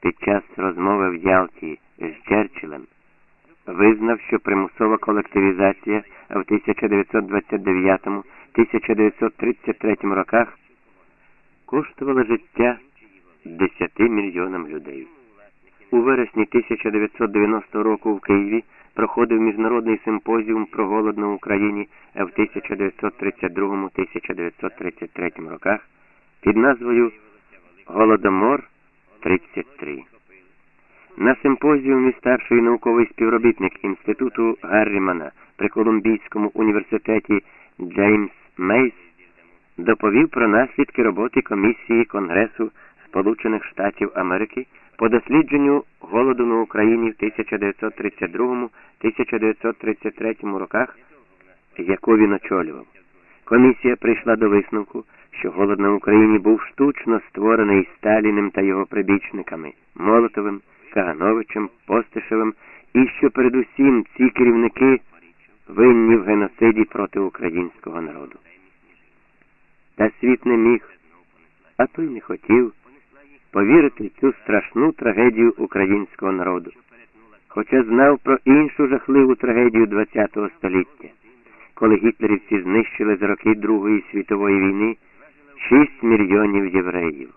під час розмови в Ялті з Черчиллем визнав, що примусова колективізація в 1929-1933 роках коштувала життя 10 мільйонам людей. У вересні 1990 року в Києві проходив міжнародний симпозіум про голод на Україні в 1932-1933 роках під назвою Голодомор 33. На симпозіумі старший науковий співробітник інституту Гаррімана при Колумбійському університеті Джеймс Мейс доповів про наслідки роботи комісії Конгресу Сполучених Штатів Америки по дослідженню голоду на Україні в 1932-1933 роках, яку він очолював. Комісія прийшла до висновку, що голод на Україні був штучно створений Сталіним та його прибічниками Молотовим, Кагановичем, Постишевим, і що передусім ці керівники винні в геноциді проти українського народу. Та світ не міг, а той не хотів повірити цю страшну трагедію українського народу, хоча знав про іншу жахливу трагедію ХХ століття, коли гітлерівці знищили за роки Другої світової війни 6 мільйонів євреїв.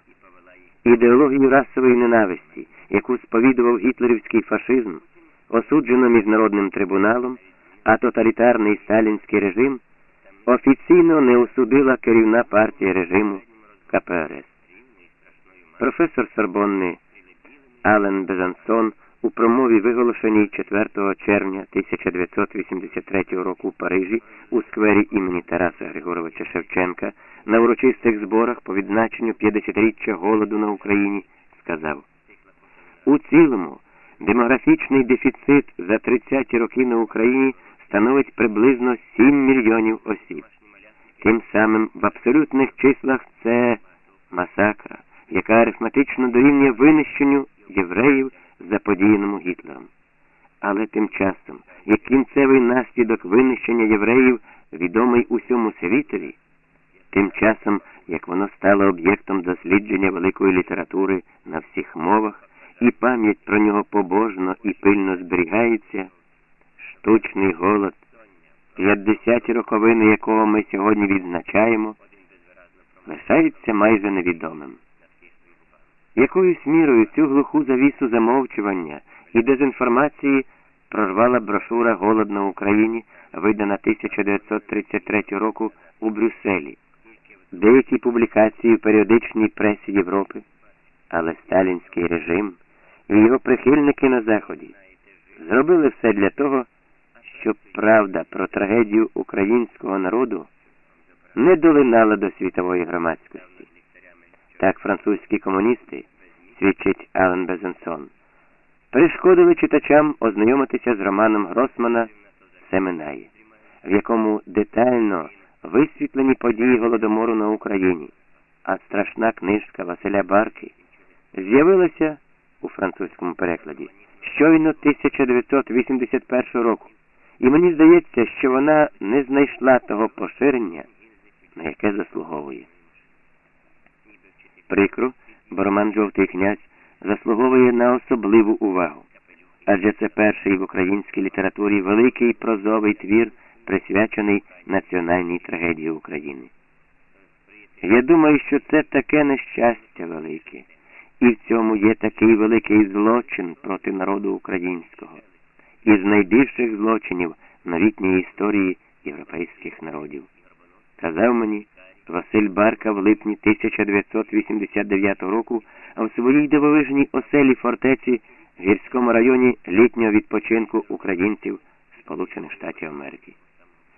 Ідеологію расової ненависті, яку сповідував гітлерівський фашизм, осуджено міжнародним трибуналом, а тоталітарний сталінський режим офіційно не осудила керівна партія режиму КПРС. Професор Сорбонни Ален Безансон у промові, виголошеній 4 червня 1983 року в Парижі у сквері імені Тараса Григоровича Шевченка на урочистих зборах по відзначенню 50-річчя голоду на Україні, сказав: у цілому демографічний дефіцит за 30 роки на Україні становить приблизно 7 мільйонів осіб. Тим самим в абсолютних числах це масакра яка арифметично дорівнює винищенню євреїв, заподіяному Гітлером. Але тим часом, як кінцевий наслідок винищення євреїв відомий усьому світові, тим часом, як воно стало об'єктом дослідження великої літератури на всіх мовах, і пам'ять про нього побожно і пильно зберігається, штучний голод, 50 роковини якого ми сьогодні відзначаємо, лишається майже невідомим. Якоюсь мірою цю глуху завісу замовчування і дезінформації прорвала брошура Голод на Україні, видана 1933 року у Брюсселі, деякі публікації в періодичній пресі Європи, але сталінський режим і його прихильники на Заході зробили все для того, щоб правда про трагедію українського народу не долинала до світової громадськості. Так французькі комуністи, свідчить Ален Безенсон, перешкодили читачам ознайомитися з романом Гросмана «Все минає», в якому детально висвітлені події Голодомору на Україні, а страшна книжка Василя Барки з'явилася у французькому перекладі щойно 1981 року. І мені здається, що вона не знайшла того поширення, на яке заслуговує. Прикро, бо роман Жовтий князь заслуговує на особливу увагу, адже це перший в українській літературі великий прозовий твір, присвячений національній трагедії України. Я думаю, що це таке нещастя велике, і в цьому є такий великий злочин проти народу українського, із найбільших злочинів новітньої історії європейських народів. Казав мені Василь Барка в липні 1989 року в своїй дивовижній оселі фортеці в гірському районі літнього відпочинку українців Сполучених Штатів Америки.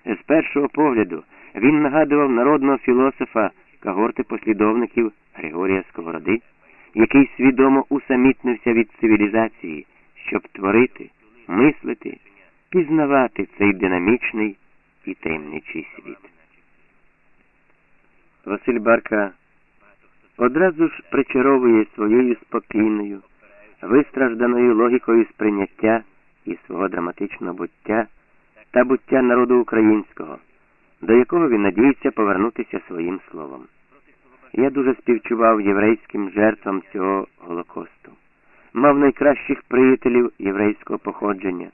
З першого погляду він нагадував народного філософа когорти послідовників Григорія Сковороди, який свідомо усамітнився від цивілізації, щоб творити, мислити, пізнавати цей динамічний і таємничий світ. Василь Барка одразу ж причаровує своєю спокійною, вистражданою логікою сприйняття і свого драматичного буття та буття народу українського, до якого він надіється повернутися своїм словом. Я дуже співчував єврейським жертвам цього Голокосту, мав найкращих приятелів єврейського походження.